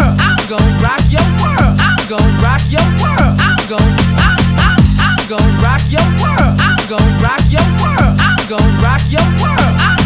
I'm gon' rock your world. I'm gon' rock your world. I'm gon' I'm I'm gon' rock your world. I'm gon' rock your world. I'm gon' rock your world. I'm